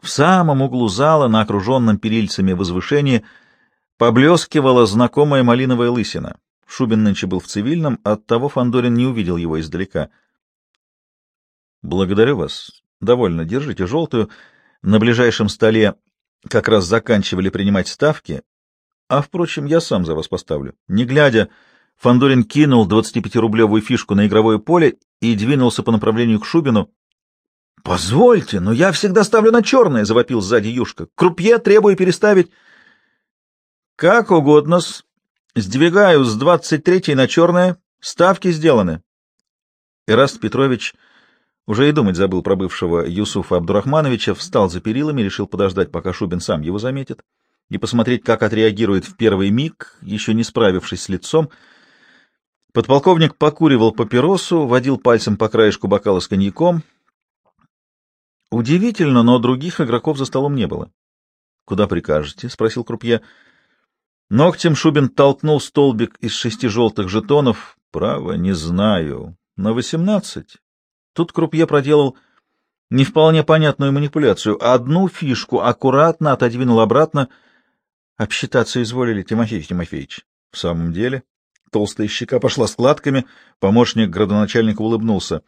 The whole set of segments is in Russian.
В самом углу зала, на окруженном перильцами возвышении, поблескивала знакомая малиновая лысина. Шубин нынче был в цивильном, оттого Фандорин не увидел его издалека. — Благодарю вас. Довольно. Держите желтую. На ближайшем столе как раз заканчивали принимать ставки, а, впрочем, я сам за вас поставлю. Не глядя, Фандорин кинул 25-рублевую фишку на игровое поле и двинулся по направлению к Шубину. — Позвольте, но я всегда ставлю на черное, — завопил сзади Юшка. — Крупье требую переставить. — Как угодно-с. Сдвигаю с 23 на черное. Ставки сделаны. Ираст Петрович уже и думать забыл про бывшего Юсуфа Абдурахмановича, встал за перилами, решил подождать, пока Шубин сам его заметит, и посмотреть, как отреагирует в первый миг, еще не справившись с лицом, — Подполковник покуривал папиросу, водил пальцем по краешку бокала с коньяком. Удивительно, но других игроков за столом не было. — Куда прикажете? — спросил Крупье. Ногтем Шубин толкнул столбик из шести желтых жетонов. — Право, не знаю. На восемнадцать. Тут Крупье проделал не вполне понятную манипуляцию. Одну фишку аккуратно отодвинул обратно. Обсчитаться изволили, Тимофей Тимофеевич. — В самом деле? Толстая щека пошла складками, помощник градоначальника улыбнулся.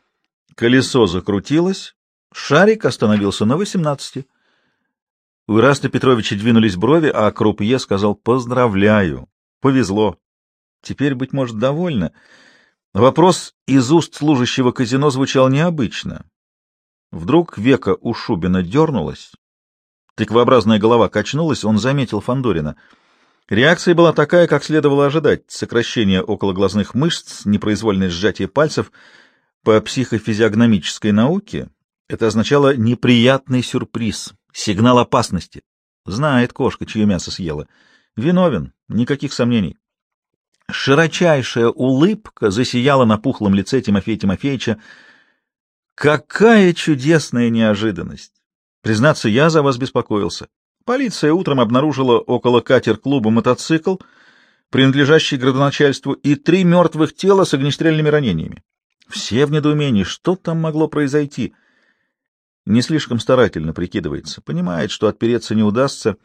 Колесо закрутилось, шарик остановился на восемнадцати. У Ираста Петровича двинулись брови, а Крупье сказал «Поздравляю! Повезло!» Теперь, быть может, довольно. Вопрос из уст служащего казино звучал необычно. Вдруг века у Шубина дернулась, тыквообразная голова качнулась, он заметил Фандорина — Реакция была такая, как следовало ожидать. Сокращение окологлазных мышц, непроизвольное сжатие пальцев. По психофизиогномической науке это означало неприятный сюрприз, сигнал опасности. Знает кошка, чье мясо съела. Виновен, никаких сомнений. Широчайшая улыбка засияла на пухлом лице Тимофея Тимофеевича. Какая чудесная неожиданность! Признаться, я за вас беспокоился. Полиция утром обнаружила около катер-клуба мотоцикл, принадлежащий градоначальству, и три мертвых тела с огнестрельными ранениями. Все в недоумении, что там могло произойти. Не слишком старательно прикидывается, понимает, что отпереться не удастся.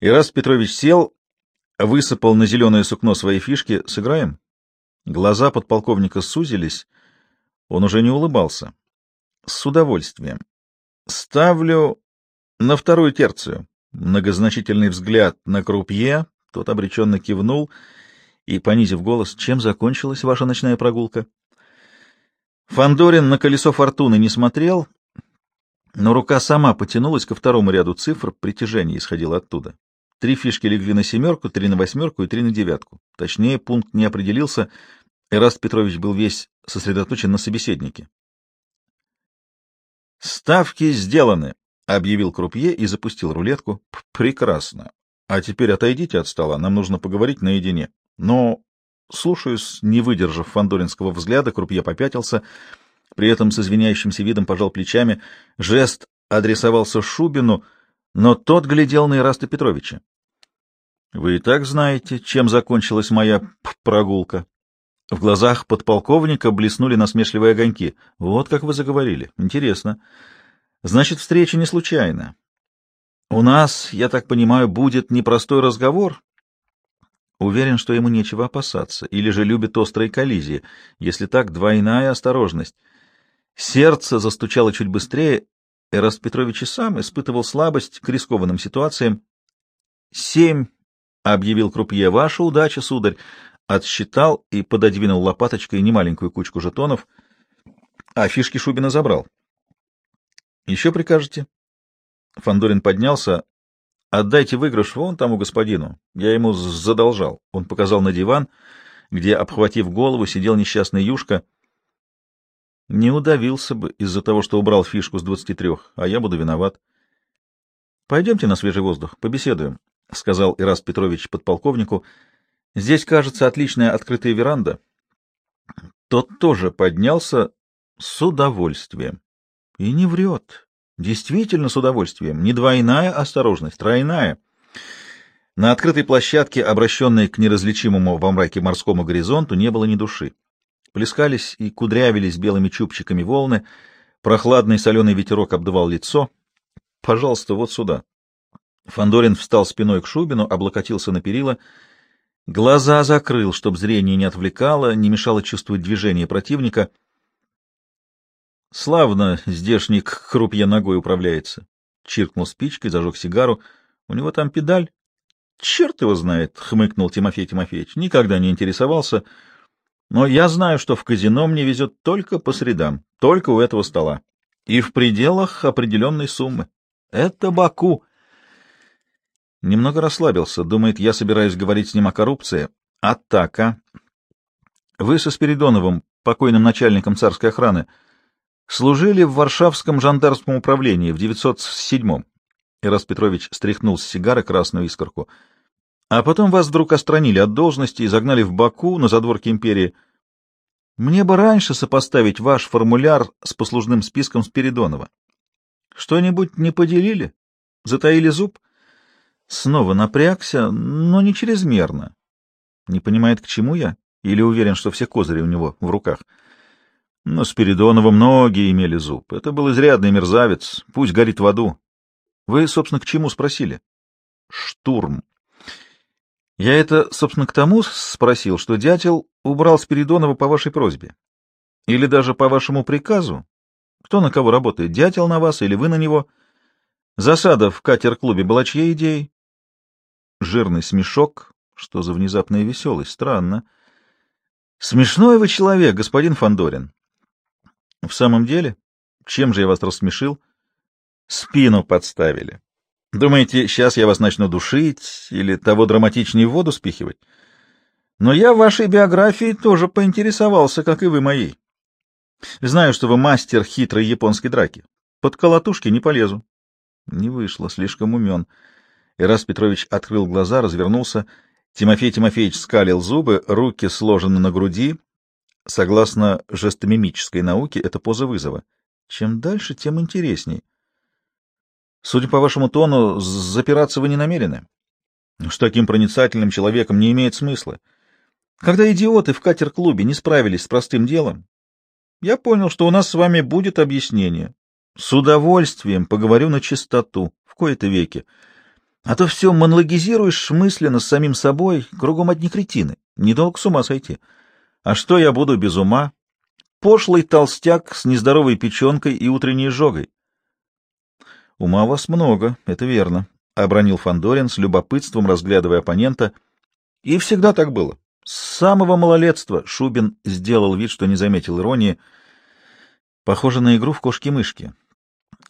И раз Петрович сел, высыпал на зеленое сукно свои фишки, сыграем? Глаза подполковника сузились, он уже не улыбался. С удовольствием. Ставлю на вторую терцию. Многозначительный взгляд на крупье, тот обреченно кивнул и, понизив голос, чем закончилась ваша ночная прогулка? Фандорин на колесо фортуны не смотрел, но рука сама потянулась ко второму ряду цифр, притяжение исходило оттуда. Три фишки легли на семерку, три на восьмерку и три на девятку. Точнее, пункт не определился. Эраст Петрович был весь сосредоточен на собеседнике. «Ставки сделаны», — объявил крупье и запустил рулетку. — Прекрасно. А теперь отойдите от стола, нам нужно поговорить наедине. Но, слушаюсь, не выдержав фандоринского взгляда, крупье попятился, при этом с извиняющимся видом пожал плечами. Жест адресовался Шубину, но тот глядел на Ираста Петровича. — Вы и так знаете, чем закончилась моя прогулка. В глазах подполковника блеснули насмешливые огоньки. — Вот как вы заговорили. Интересно. — Значит, встреча не случайна. У нас, я так понимаю, будет непростой разговор. Уверен, что ему нечего опасаться, или же любит острые коллизии. Если так, двойная осторожность. Сердце застучало чуть быстрее. Эраст Петрович и сам испытывал слабость к рискованным ситуациям. «Семь», — объявил Крупье, — «ваша удача, сударь». Отсчитал и пододвинул лопаточкой немаленькую кучку жетонов, а фишки Шубина забрал. Еще прикажете? Фандорин поднялся. Отдайте выигрыш вон тому господину. Я ему задолжал. Он показал на диван, где, обхватив голову, сидел несчастный Юшка. Не удавился бы из-за того, что убрал фишку с двадцати трех, а я буду виноват. Пойдемте на свежий воздух, побеседуем, — сказал Ираст Петрович подполковнику. Здесь, кажется, отличная открытая веранда. Тот тоже поднялся с удовольствием. И не врет. Действительно с удовольствием. Не двойная осторожность, тройная. На открытой площадке, обращенной к неразличимому во мраке морскому горизонту, не было ни души. Плескались и кудрявились белыми чубчиками волны, прохладный соленый ветерок обдувал лицо. Пожалуйста, вот сюда. Фандорин встал спиной к Шубину, облокотился на перила, глаза закрыл, чтобы зрение не отвлекало, не мешало чувствовать движение противника. Славно здешний крупье ногой управляется. Чиркнул спичкой, зажег сигару. У него там педаль. Черт его знает, хмыкнул Тимофей Тимофеевич. Никогда не интересовался. Но я знаю, что в казино мне везет только по средам, только у этого стола. И в пределах определенной суммы. Это Баку. Немного расслабился. Думает, я собираюсь говорить с ним о коррупции. Атака. Вы со Спиридоновым, покойным начальником царской охраны, служили в Варшавском жандармском управлении в 907-м. Ирас Петрович стряхнул с сигары красную искорку. А потом вас вдруг отстранили от должности и загнали в Баку на задворке империи. Мне бы раньше сопоставить ваш формуляр с послужным списком Спиридонова. Что-нибудь не поделили? Затаили зуб? Снова напрягся, но не чрезмерно. Не понимает, к чему я? Или уверен, что все козыри у него в руках? Но Спиридонова многие имели зуб. Это был изрядный мерзавец. Пусть горит в аду. Вы, собственно, к чему спросили? Штурм. Я это, собственно, к тому спросил, что дятел убрал Спиридонова по вашей просьбе. Или даже по вашему приказу. Кто на кого работает, дятел на вас или вы на него? Засада в катер-клубе была чьей идеей? Жирный смешок. Что за внезапная веселость? Странно. Смешной вы человек, господин Фандорин. В самом деле? Чем же я вас рассмешил? Спину подставили. Думаете, сейчас я вас начну душить или того драматичнее в воду спихивать? Но я вашей биографии тоже поинтересовался, как и вы моей. Знаю, что вы мастер хитрой японской драки. Под колотушки не полезу. Не вышло, слишком умен. Ирас Петрович открыл глаза, развернулся. Тимофей Тимофеевич скалил зубы, руки сложены на груди. Согласно жестомимической науке, это поза вызова. Чем дальше, тем интересней. Судя по вашему тону, запираться вы не намерены. С таким проницательным человеком не имеет смысла. Когда идиоты в катер-клубе не справились с простым делом, я понял, что у нас с вами будет объяснение. С удовольствием поговорю на чистоту, в кои-то веки. А то все монологизируешь мысленно с самим собой, кругом одни кретины. Недолго с ума сойти. А что я буду без ума? Пошлый толстяк с нездоровой печенкой и утренней жогой. Ума у вас много, это верно, — обронил Фандорин с любопытством, разглядывая оппонента. И всегда так было. С самого малолетства Шубин сделал вид, что не заметил иронии. Похоже на игру в кошки-мышки.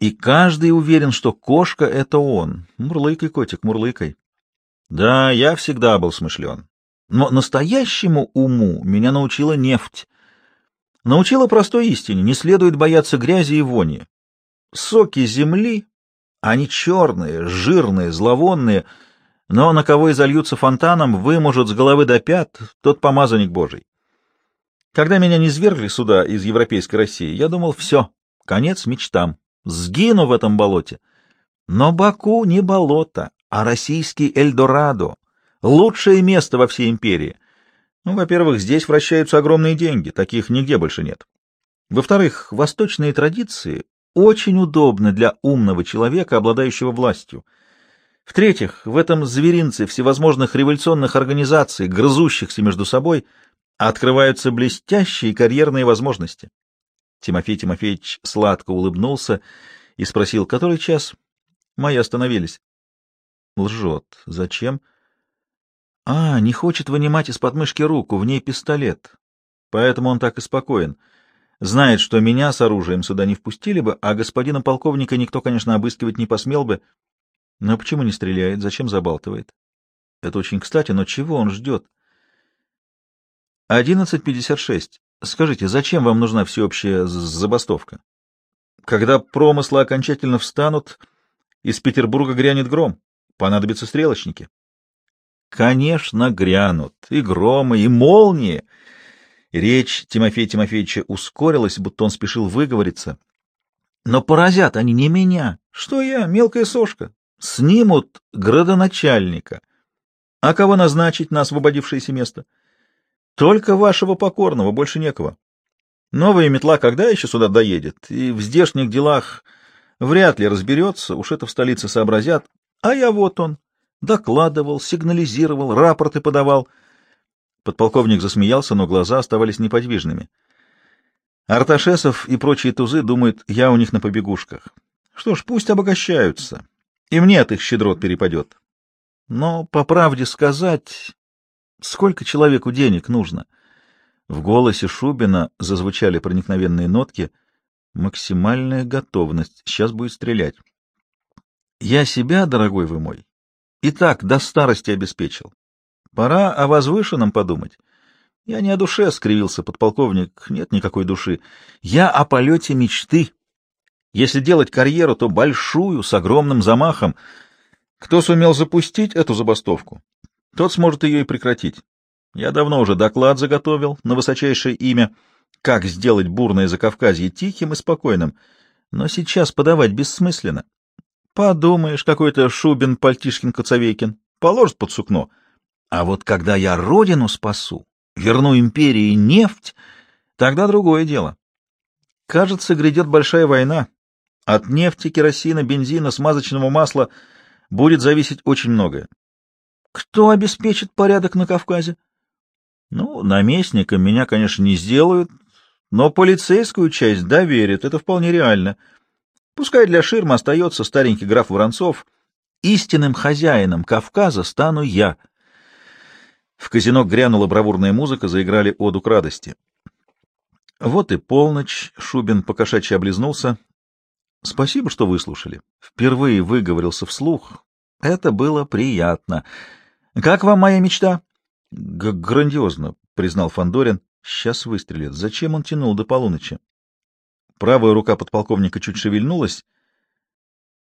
И каждый уверен, что кошка — это он. Мурлыкай, котик, мурлыкай. Да, я всегда был смышлен. Но настоящему уму меня научила нефть. Научила простой истине — не следует бояться грязи и вони. Соки земли, они черные, жирные, зловонные, но на кого и зальются фонтаном, выможут с головы до пят, тот помазанник Божий. Когда меня не свергли сюда из европейской России, я думал, все, конец мечтам. Сгину в этом болоте. Но Баку не болото, а российский Эльдорадо. Лучшее место во всей империи. Ну, во-первых, здесь вращаются огромные деньги, таких нигде больше нет. Во-вторых, восточные традиции очень удобны для умного человека, обладающего властью. В-третьих, в этом зверинце всевозможных революционных организаций, грызущихся между собой, открываются блестящие карьерные возможности. Тимофей Тимофеевич сладко улыбнулся и спросил, который час? Мои остановились. Лжет. Зачем? А, не хочет вынимать из подмышки руку, в ней пистолет. Поэтому он так и спокоен. Знает, что меня с оружием сюда не впустили бы, а господина полковника никто, конечно, обыскивать не посмел бы. Но почему не стреляет? Зачем забалтывает? Это очень кстати, но чего он ждет? Одиннадцать пятьдесят шесть. Скажите, зачем вам нужна всеобщая забастовка? Когда промыслы окончательно встанут, из Петербурга грянет гром, понадобятся стрелочники. Конечно, грянут и громы, и молнии. Речь Тимофея Тимофеевича ускорилась, будто он спешил выговориться. Но поразят они не меня. Что я, мелкая сошка? Снимут градоначальника. А кого назначить на освободившееся место? — только вашего покорного, больше некого. Новая метла когда еще сюда доедет? И в здешних делах Вряд ли разберется, уж это в столице сообразят. А я вот он. Докладывал, сигнализировал, рапорты подавал. Подполковник засмеялся, но глаза оставались неподвижными. Арташесов и прочие тузы думают, я у них на побегушках. Что ж, пусть обогащаются. И мне от их щедрот перепадет. Но, по правде сказать, сколько человеку денег нужно? В голосе Шубина зазвучали проникновенные нотки. Максимальная готовность. Сейчас будет стрелять. Я себя, дорогой вы мой, и так до старости обеспечил. Пора о возвышенном подумать. Я не о душе, — скривился подполковник, — нет никакой души. Я о полете мечты. Если делать карьеру, то большую, с огромным замахом. Кто сумел запустить эту забастовку, тот сможет ее и прекратить. Я давно уже доклад заготовил на высочайшее имя, как сделать бурное Закавказье тихим и спокойным, но сейчас подавать бессмысленно. Подумаешь, какой-то Шубин, Пальтишкин, Коцовейкин положит под сукно. А вот когда я родину спасу, верну империи нефть, тогда другое дело. Кажется, грядет большая война. От нефти, керосина, бензина, смазочного масла будет зависеть очень многое. Кто обеспечит порядок на Кавказе? Ну, наместником меня, конечно, не сделают, но полицейскую часть доверят, это вполне реально. Пускай для ширмы остается старенький граф Воронцов. Истинным хозяином Кавказа стану я — в казино грянула бравурная музыка, заиграли оду к радости. Вот и полночь, Шубин покошачьи облизнулся. Спасибо, что выслушали. Впервые выговорился вслух. Это было приятно. Как вам моя мечта? Г Грандиозно, признал Фандорин. Сейчас выстрелит. Зачем он тянул до полуночи? Правая рука подполковника чуть шевельнулась,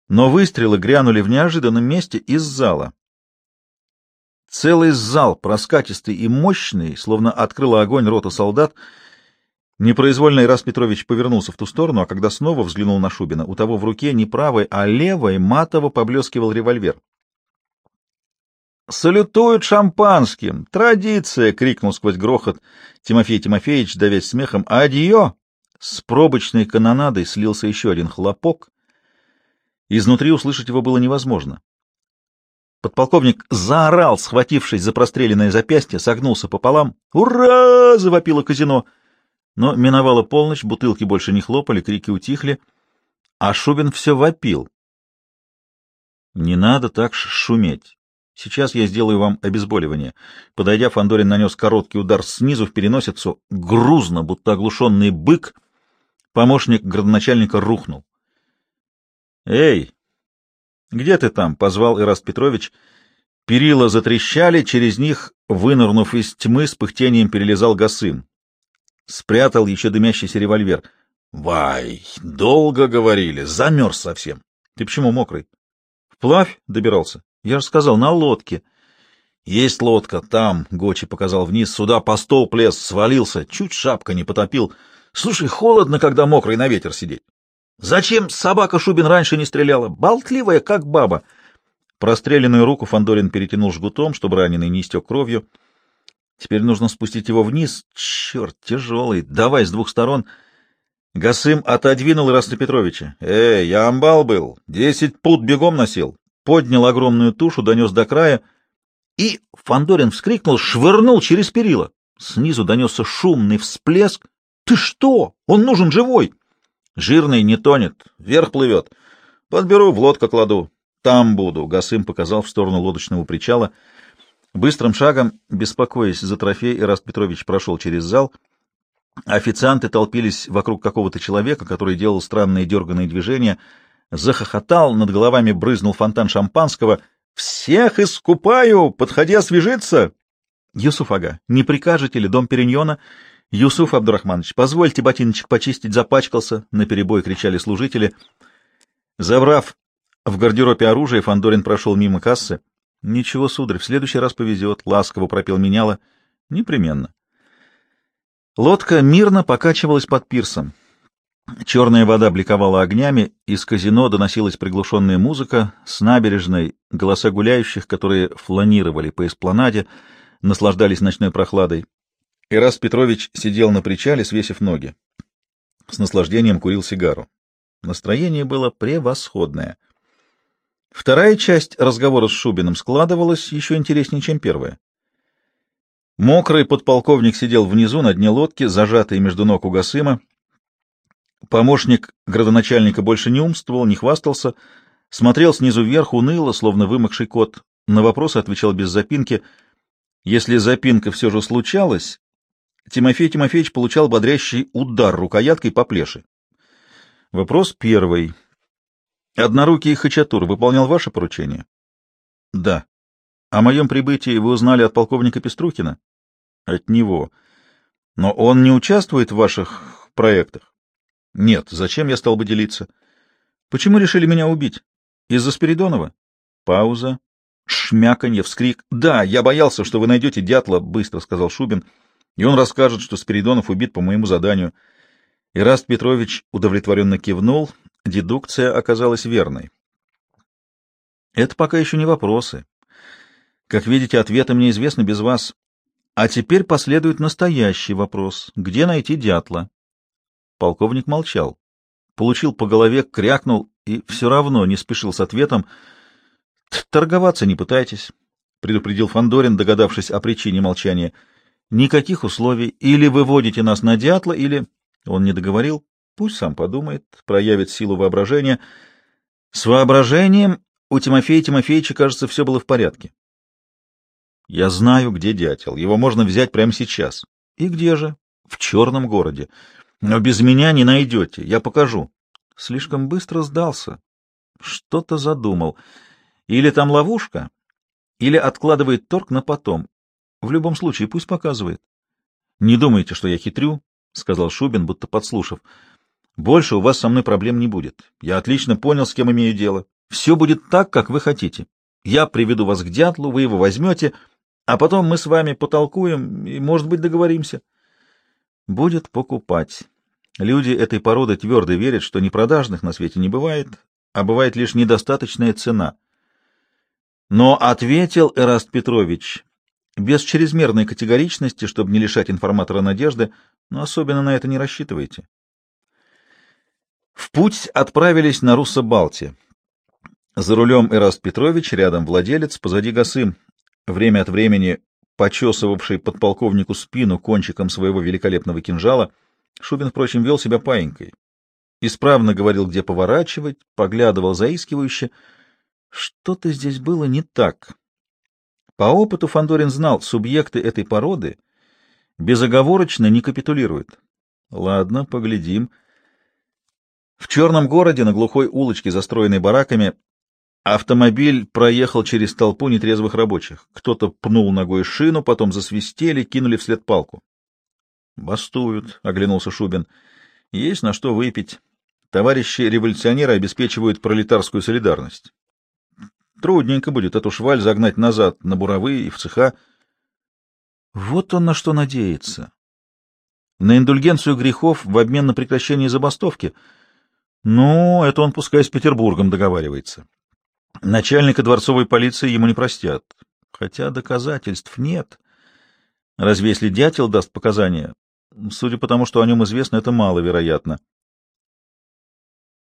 но выстрелы грянули в неожиданном месте из зала. Целый зал, проскатистый и мощный, словно открыла огонь рота солдат. Непроизвольно Ирас Петрович повернулся в ту сторону, а когда снова взглянул на Шубина, у того в руке не правой, а левой матово поблескивал револьвер. «Салютуют шампанским! Традиция!» — крикнул сквозь грохот Тимофей Тимофеевич, давясь смехом. «Адьё!» С пробочной канонадой слился еще один хлопок. Изнутри услышать его было невозможно. Подполковник заорал, схватившись за простреленное запястье, согнулся пополам. «Ура!» — завопило казино. Но миновала полночь, бутылки больше не хлопали, крики утихли, а Шубин все вопил. «Не надо так шуметь. Сейчас я сделаю вам обезболивание». Подойдя, Фандорин нанес короткий удар снизу в переносицу, грузно, будто оглушенный бык. Помощник градоначальника рухнул. «Эй, «Где ты там?» — позвал Ираст Петрович. Перила затрещали, через них, вынырнув из тьмы, с пыхтением перелезал Гасым. Спрятал еще дымящийся револьвер. «Вай, долго говорили, замерз совсем. Ты почему мокрый?» «Вплавь?» — добирался. «Я же сказал, на лодке». «Есть лодка, там», — Гочи показал вниз, — «сюда по стол плес, свалился, чуть шапка не потопил. Слушай, холодно, когда мокрый на ветер сидеть». Зачем собака Шубин раньше не стреляла? Болтливая, как баба. Простреленную руку Фандорин перетянул жгутом, чтобы раненый не истек кровью. Теперь нужно спустить его вниз. Черт, тяжелый. Давай с двух сторон. Гасым отодвинул Ираста Петровича. Эй, я амбал был. Десять пут бегом носил. Поднял огромную тушу, донес до края. И Фандорин вскрикнул, швырнул через перила. Снизу донесся шумный всплеск. Ты что? Он нужен живой! Жирный не тонет, вверх плывет. Подберу, в лодку кладу. Там буду. Гасым показал в сторону лодочного причала. Быстрым шагом, беспокоясь за трофей, Ираст Петрович прошел через зал. Официанты толпились вокруг какого-то человека, который делал странные дерганные движения. Захохотал, над головами брызнул фонтан шампанского. «Всех искупаю! Подходи освежиться!» «Юсуф Ага, не прикажете ли дом Периньона?» «Юсуф Абдурахманович, позвольте ботиночек почистить, запачкался!» — наперебой кричали служители. Забрав в гардеробе оружие, Фандорин прошел мимо кассы. «Ничего, сударь, в следующий раз повезет», — ласково пропел меняла. «Непременно». Лодка мирно покачивалась под пирсом. Черная вода бликовала огнями, из казино доносилась приглушенная музыка, с набережной — голоса гуляющих, которые фланировали по эспланаде, наслаждались ночной прохладой. Ирас Петрович сидел на причале, свесив ноги. С наслаждением курил сигару. Настроение было превосходное. Вторая часть разговора с Шубиным складывалась еще интереснее, чем первая. Мокрый подполковник сидел внизу на дне лодки, зажатый между ног у Гасыма. Помощник градоначальника больше не умствовал, не хвастался, смотрел снизу вверх, уныло, словно вымокший кот. На вопросы отвечал без запинки. Если запинка все же случалась, Тимофей Тимофеевич получал бодрящий удар рукояткой по плеше. Вопрос первый. Однорукий Хачатур выполнял ваше поручение? Да. О моем прибытии вы узнали от полковника Пеструхина? От него. Но он не участвует в ваших проектах? Нет. Зачем я стал бы делиться? Почему решили меня убить? Из-за Спиридонова? Пауза. Шмяканье, вскрик. Да, я боялся, что вы найдете дятла, быстро сказал Шубин, и он расскажет, что Спиридонов убит по моему заданию. Ираст Петрович удовлетворенно кивнул, дедукция оказалась верной. Это пока еще не вопросы. Как видите, ответы мне известны без вас. А теперь последует настоящий вопрос. Где найти дятла? Полковник молчал. Получил по голове, крякнул и все равно не спешил с ответом. «Торговаться не пытайтесь», — предупредил Фандорин, догадавшись о причине молчания. «Никаких условий. Или выводите нас на дятла, или...» Он не договорил. Пусть сам подумает, проявит силу воображения. С воображением у Тимофея Тимофеевича, кажется, все было в порядке. Я знаю, где дятел. Его можно взять прямо сейчас. И где же? В черном городе. Но без меня не найдете. Я покажу. Слишком быстро сдался. Что-то задумал. Или там ловушка, или откладывает торг на потом. В любом случае, пусть показывает. Не думайте, что я хитрю. — сказал Шубин, будто подслушав. — Больше у вас со мной проблем не будет. Я отлично понял, с кем имею дело. Все будет так, как вы хотите. Я приведу вас к дятлу, вы его возьмете, а потом мы с вами потолкуем и, может быть, договоримся. Будет покупать. Люди этой породы твердо верят, что непродажных на свете не бывает, а бывает лишь недостаточная цена. Но ответил Эраст Петрович без чрезмерной категоричности, чтобы не лишать информатора надежды, но особенно на это не рассчитывайте. В путь отправились на Руссо-Балти. За рулем Эраст Петрович, рядом владелец, позади Гасым, время от времени почесывавший подполковнику спину кончиком своего великолепного кинжала. Шубин, впрочем, вел себя паинькой. Исправно говорил, где поворачивать, поглядывал заискивающе. Что-то здесь было не так. По опыту Фандорин знал, субъекты этой породы безоговорочно не капитулируют. Ладно, поглядим. В черном городе, на глухой улочке, застроенной бараками, автомобиль проехал через толпу нетрезвых рабочих. Кто-то пнул ногой шину, потом засвистели, кинули вслед палку. «Бастуют», — оглянулся Шубин. «Есть на что выпить. Товарищи революционеры обеспечивают пролетарскую солидарность. Трудненько будет эту шваль загнать назад на буровые и в цеха. Вот он на что надеется. На индульгенцию грехов в обмен на прекращение забастовки. Ну, это он пускай с Петербургом договаривается. Начальника дворцовой полиции ему не простят. Хотя доказательств нет. Разве если дятел даст показания? Судя по тому, что о нем известно, это маловероятно.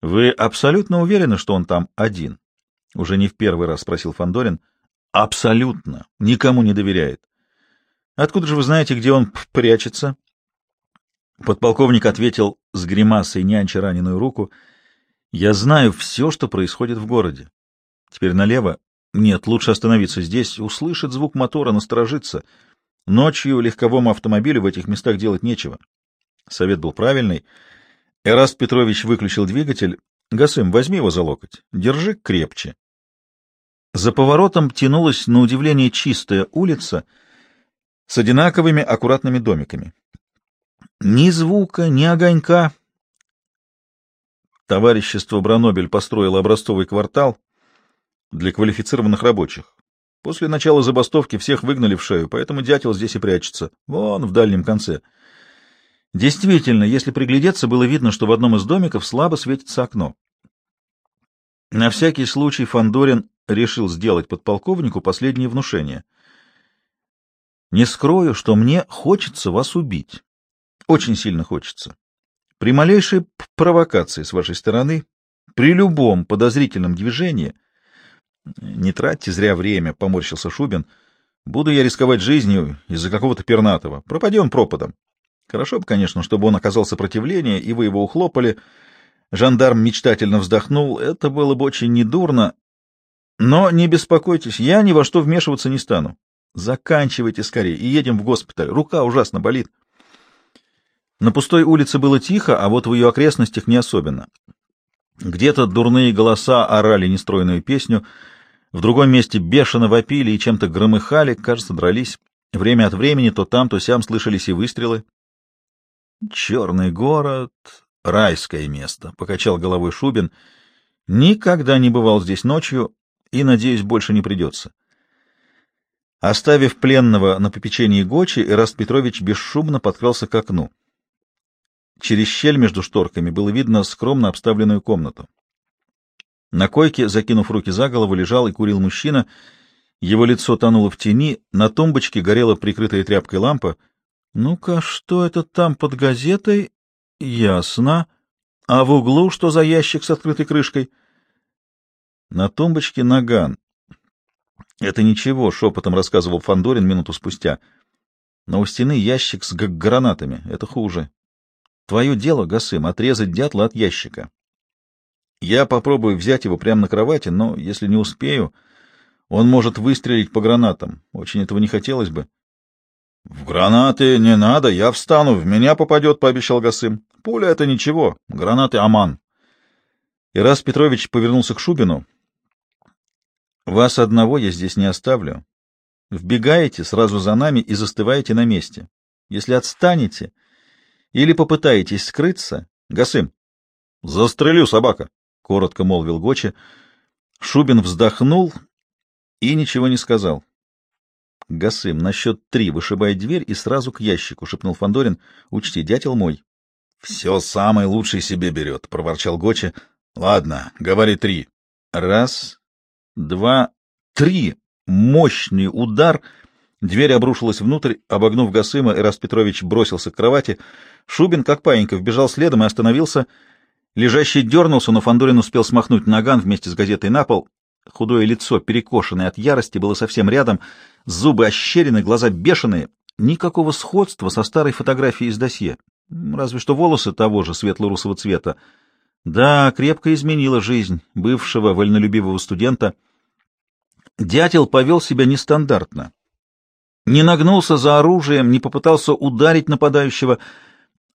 Вы абсолютно уверены, что он там один? — уже не в первый раз спросил Фандорин. Абсолютно. Никому не доверяет. — Откуда же вы знаете, где он прячется? Подполковник ответил с гримасой, нянча раненую руку. — Я знаю все, что происходит в городе. Теперь налево. Нет, лучше остановиться здесь. Услышит звук мотора, насторожиться. Ночью легковому автомобилю в этих местах делать нечего. Совет был правильный. Эраст Петрович выключил двигатель. — Гасым, возьми его за локоть. Держи крепче. За поворотом тянулась, на удивление, чистая улица с одинаковыми аккуратными домиками. Ни звука, ни огонька. Товарищество Бранобель построило образцовый квартал для квалифицированных рабочих. После начала забастовки всех выгнали в шею, поэтому дятел здесь и прячется. Вон, в дальнем конце. Действительно, если приглядеться, было видно, что в одном из домиков слабо светится окно. На всякий случай Фандорин решил сделать подполковнику последнее внушение. «Не скрою, что мне хочется вас убить. Очень сильно хочется. При малейшей провокации с вашей стороны При любом подозрительном движении... Не тратьте зря время, — поморщился Шубин. Буду я рисковать жизнью из-за какого-то пернатого. Пропадем пропадом. Хорошо бы, конечно, чтобы он оказал сопротивление, и вы его ухлопали. Жандарм мечтательно вздохнул. Это было бы очень недурно. Но не беспокойтесь, я ни во что вмешиваться не стану. Заканчивайте скорее и едем в госпиталь. Рука ужасно болит. На пустой улице было тихо, а вот в ее окрестностях не особенно. Где-то дурные голоса орали нестройную песню, в другом месте бешено вопили и чем-то громыхали, кажется, дрались. Время от времени то там, то сям слышались и выстрелы. «Черный город — райское место», — покачал головой Шубин. «Никогда не бывал здесь ночью и, надеюсь, больше не придется». Оставив пленного на попечении Гочи, Эраст Петрович бесшумно подкрался к окну. Через щель между шторками было видно скромно обставленную комнату. На койке, закинув руки за голову, лежал и курил мужчина. Его лицо тонуло в тени, на тумбочке горела прикрытая тряпкой лампа. Ну-ка, что это там под газетой? Ясно. А в углу что за ящик с открытой крышкой? На тумбочке наган. Это ничего, шепотом рассказывал Фандорин минуту спустя. Но у стены ящик с гранатами. Это хуже. Твое дело, Гасым, отрезать дятла от ящика. Я попробую взять его прямо на кровати, но если не успею, он может выстрелить по гранатам. Очень этого не хотелось бы. — В гранаты не надо, я встану, в меня попадет, — пообещал Гасым. — Пуля — это ничего, гранаты — аман. И раз Петрович повернулся к Шубину, вас одного я здесь не оставлю. Вбегаете сразу за нами и застываете на месте. Если отстанете или попытаетесь скрыться, Гасым, застрелю собака, — коротко молвил Гочи. Шубин вздохнул и ничего не сказал. — Гасым, на счет три вышибай дверь и сразу к ящику, — шепнул Фандорин. Учти, дятел мой. — Все самый лучший себе берет, — проворчал Гочи. — Ладно, говори три. Раз, два, три. Мощный удар. Дверь обрушилась внутрь. Обогнув Гасыма, Эраст Петрович бросился к кровати. Шубин, как паинька, вбежал следом и остановился. Лежащий дернулся, но Фандорин успел смахнуть наган вместе с газетой на пол. Худое лицо, перекошенное от ярости, было совсем рядом. Зубы ощерены, глаза бешеные. Никакого сходства со старой фотографией из досье. Разве что волосы того же светло-русого цвета. Да, крепко изменила жизнь бывшего вольнолюбивого студента. Дятел повел себя нестандартно. Не нагнулся за оружием, не попытался ударить нападающего,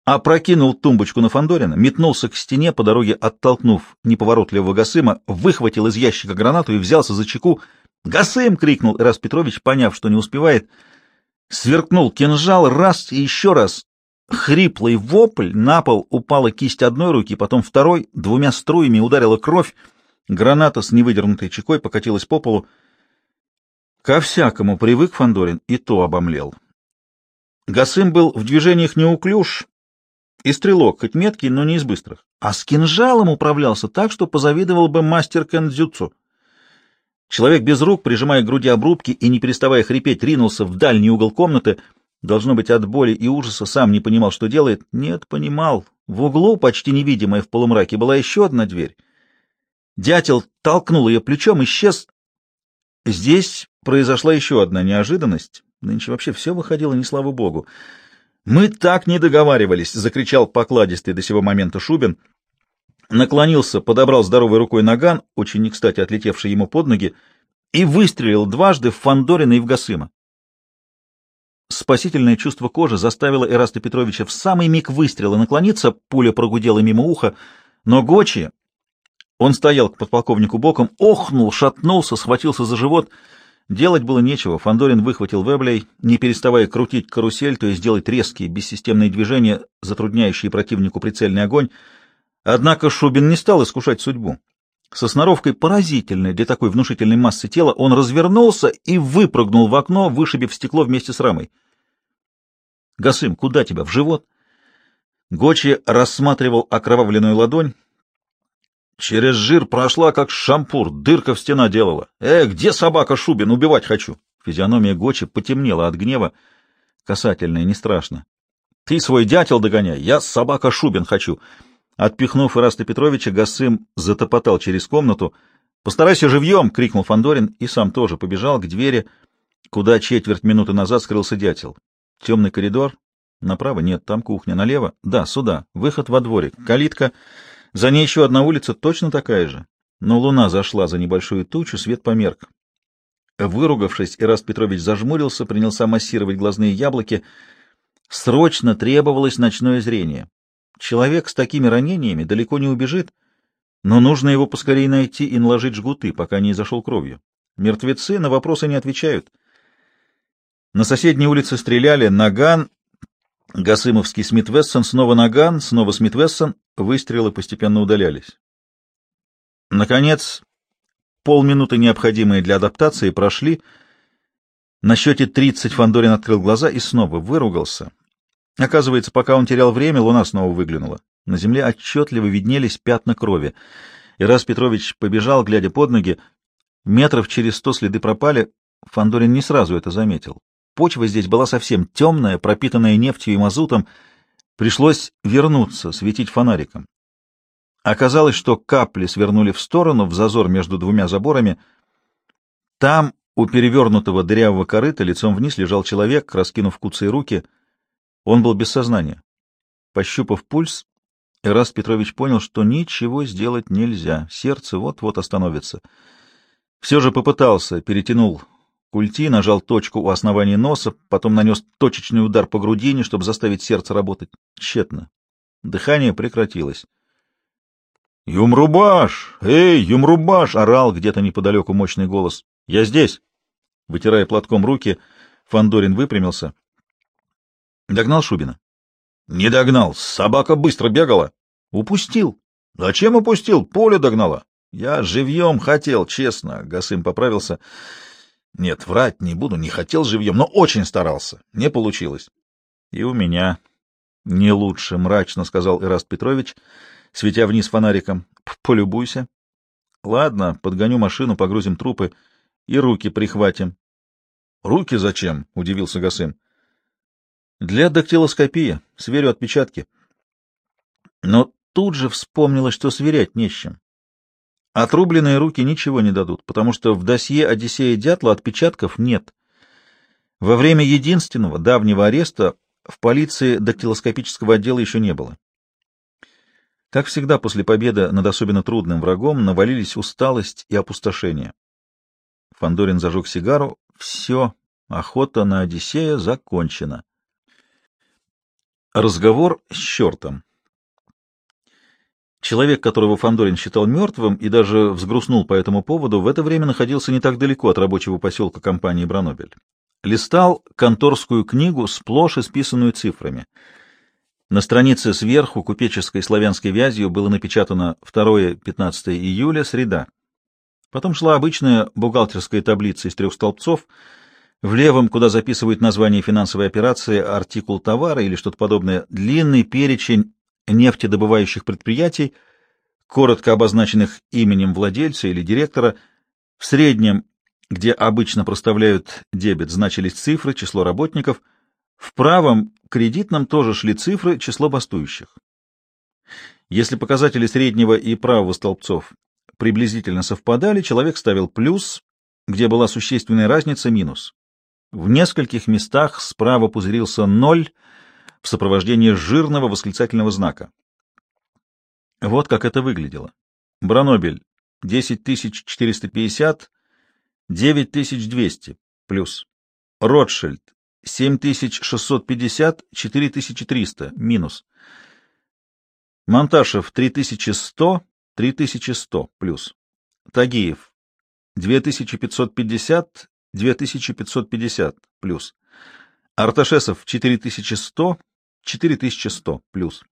а прокинул тумбочку на Фандорина, метнулся к стене, по дороге оттолкнув неповоротливого Гасыма, выхватил из ящика гранату и взялся за чеку. «Гасым!» — крикнул Ирас Петрович, поняв, что не успевает. Сверкнул кинжал раз и еще раз. Хриплый вопль, на пол упала кисть одной руки, потом второй, двумя струями ударила кровь, граната с невыдернутой чекой покатилась по полу. Ко всякому привык Фандорин и то обомлел. Гасым был в движениях неуклюж и стрелок, хоть меткий, но не из быстрых, а с кинжалом управлялся так, что позавидовал бы мастер кэндзюцу. Человек без рук, прижимая к груди обрубки и не переставая хрипеть, ринулся в дальний угол комнаты — Должно быть, от боли и ужаса сам не понимал, что делает. Нет, понимал. В углу, почти невидимая в полумраке, была еще одна дверь. Дятел толкнул ее плечом, исчез. Здесь произошла еще одна неожиданность. Нынче вообще все выходило, не слава богу. «Мы так не договаривались!» — закричал покладистый до сего момента Шубин. Наклонился, подобрал здоровой рукой наган, очень не кстати отлетевший ему под ноги, и выстрелил дважды в Фандорина и в Гасыма. Спасительное чувство кожи заставило Эраста Петровича в самый миг выстрела наклониться, пуля прогудела мимо уха, но Гочи... Он стоял к подполковнику боком, охнул, шатнулся, схватился за живот. Делать было нечего. Фандорин выхватил Веблей, не переставая крутить карусель, то есть делать резкие, бессистемные движения, затрудняющие противнику прицельный огонь. Однако Шубин не стал искушать судьбу. Со сноровкой поразительной для такой внушительной массы тела он развернулся и выпрыгнул в окно, вышибив стекло вместе с рамой. «Гасым, куда тебя? В живот?» Гочи рассматривал окровавленную ладонь. Через жир прошла, как шампур, дырка в стена делала. «Э, где собака Шубин? Убивать хочу!» Физиономия Гочи потемнела от гнева. Касательная, не страшно. «Ты свой дятел догоняй, я собака Шубин хочу!» Отпихнув Ираста Петровича, Гасым затопотал через комнату. «Постарайся живьем!» — крикнул Фандорин и сам тоже побежал к двери, куда четверть минуты назад скрылся дятел. Темный коридор. Направо нет, там кухня. Налево? Да, сюда. Выход во дворик. Калитка. За ней еще одна улица, точно такая же. Но луна зашла за небольшую тучу, свет померк. Выругавшись, Ираст Петрович зажмурился, принялся массировать глазные яблоки. Срочно требовалось ночное зрение. Человек с такими ранениями далеко не убежит, но нужно его поскорее найти и наложить жгуты, пока не изошел кровью. Мертвецы на вопросы не отвечают. На соседней улице стреляли Наган, Гасымовский Смит-Вессон, снова Наган, снова Смит-Вессон, выстрелы постепенно удалялись. Наконец, полминуты, необходимые для адаптации, прошли. На счете 30 Фандорин открыл глаза и снова выругался. Оказывается, пока он терял время, луна снова выглянула. На земле отчетливо виднелись пятна крови. И раз Петрович побежал, глядя под ноги, метров через сто следы пропали, Фандорин не сразу это заметил. Почва здесь была совсем темная, пропитанная нефтью и мазутом. Пришлось вернуться, светить фонариком. Оказалось, что капли свернули в сторону, в зазор между двумя заборами. Там, у перевернутого дырявого корыта, лицом вниз лежал человек, раскинув куцые руки — он был без сознания. Пощупав пульс, Эраст Петрович понял, что ничего сделать нельзя, сердце вот-вот остановится. Все же попытался, перетянул культи, нажал точку у основания носа, потом нанес точечный удар по грудине, чтобы заставить сердце работать. Тщетно. Дыхание прекратилось. «Юмрубаш! Эй, Юмрубаш!» — орал где-то неподалеку мощный голос. «Я здесь!» Вытирая платком руки, Фандорин выпрямился. Догнал Шубина? Не догнал. Собака быстро бегала. Упустил. Зачем упустил? Поле догнала. Я живьем хотел, честно. Гасым поправился. Нет, врать не буду, не хотел живьем, но очень старался. Не получилось. И у меня не лучше, мрачно сказал Ираст Петрович, светя вниз фонариком. Полюбуйся. Ладно, подгоню машину, погрузим трупы и руки прихватим. Руки зачем? удивился Гасым. Для дактилоскопии. Сверю отпечатки. Но тут же вспомнилось, что сверять не с чем. Отрубленные руки ничего не дадут, потому что в досье Одиссея Дятла отпечатков нет. Во время единственного давнего ареста в полиции дактилоскопического отдела еще не было. Как всегда, после победы над особенно трудным врагом навалились усталость и опустошение. Фандорин зажег сигару. Все, охота на Одиссея закончена. Разговор с чертом. Человек, которого Фандорин считал мертвым и даже взгрустнул по этому поводу, в это время находился не так далеко от рабочего поселка компании «Бранобель». Листал конторскую книгу, сплошь исписанную цифрами. На странице сверху купеческой славянской вязью было напечатано 2-15 июля, среда. Потом шла обычная бухгалтерская таблица из трех столбцов — в левом, куда записывают название финансовой операции, артикул товара или что-то подобное, длинный перечень нефтедобывающих предприятий, коротко обозначенных именем владельца или директора. В среднем, где обычно проставляют дебет, значились цифры, число работников. В правом, кредитном, тоже шли цифры, число бастующих. Если показатели среднего и правого столбцов приблизительно совпадали, человек ставил плюс, где была существенная разница — минус. В нескольких местах справа пузырился ноль в сопровождении жирного восклицательного знака. Вот как это выглядело. Бранобель 10450, 9200 плюс. Ротшильд 7650, 4300 минус. Монташев 3100, 3100 плюс. Тагиев 2550, 2550 плюс. Арташесов 4100, 4100 плюс.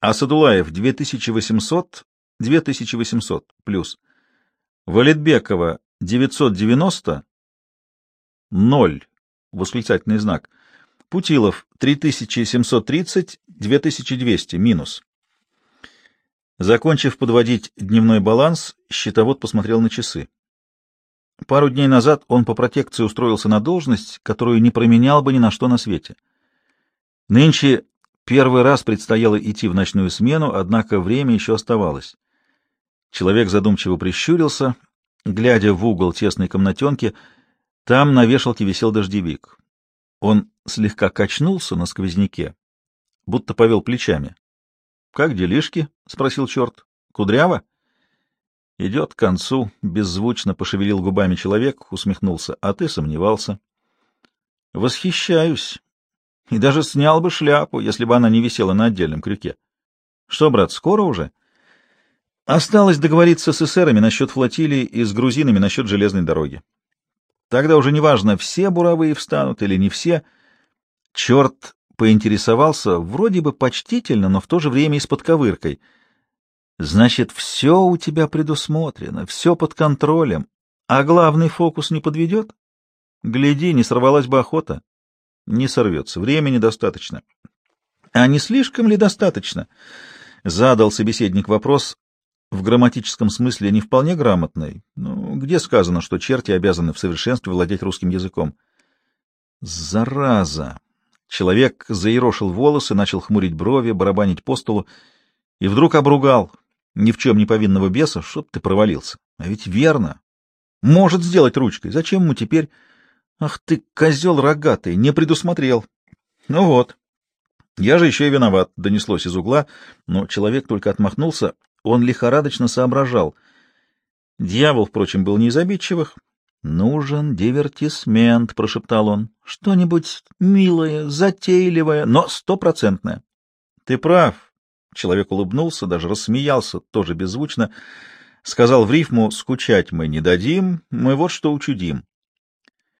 Асадулаев 2800, 2800 плюс. Валетбекова 990, 0, восклицательный знак. Путилов 3730, 2200 минус. Закончив подводить дневной баланс, счетовод посмотрел на часы. Пару дней назад он по протекции устроился на должность, которую не променял бы ни на что на свете. Нынче Первый раз предстояло идти в ночную смену, однако время еще оставалось. Человек задумчиво прищурился, глядя в угол тесной комнатенки. Там на вешалке висел дождевик. Он слегка качнулся на сквозняке, будто повел плечами. — Как делишки? — спросил черт. — Кудряво? — Идет к концу, — беззвучно пошевелил губами человек, усмехнулся. — А ты сомневался. — Восхищаюсь. И даже снял бы шляпу, если бы она не висела на отдельном крюке. — Что, брат, скоро уже? — Осталось договориться с эсерами насчет флотилии и с грузинами насчет железной дороги. Тогда уже неважно, все буровые встанут или не все. Черт поинтересовался, вроде бы почтительно, но в то же время и с подковыркой. Значит, все у тебя предусмотрено, все под контролем, а главный фокус не подведет? Гляди, не сорвалась бы охота. Не сорвется, времени достаточно. А не слишком ли достаточно? Задал собеседник вопрос, в грамматическом смысле не вполне грамотный. Ну, где сказано, что черти обязаны в совершенстве владеть русским языком? Зараза! Человек заерошил волосы, начал хмурить брови, барабанить по столу и вдруг обругал ни в чем не повинного беса, чтоб ты провалился. А ведь верно. Может сделать ручкой. Зачем ему теперь... Ах ты, козел рогатый, не предусмотрел. Ну вот. Я же еще и виноват, — донеслось из угла, но человек только отмахнулся. Он лихорадочно соображал. Дьявол, впрочем, был не из обидчивых, «Нужен дивертисмент», — прошептал он. «Что-нибудь милое, затейливое, но стопроцентное». «Ты прав». Человек улыбнулся, даже рассмеялся, тоже беззвучно. Сказал в рифму «Скучать мы не дадим, мы вот что учудим».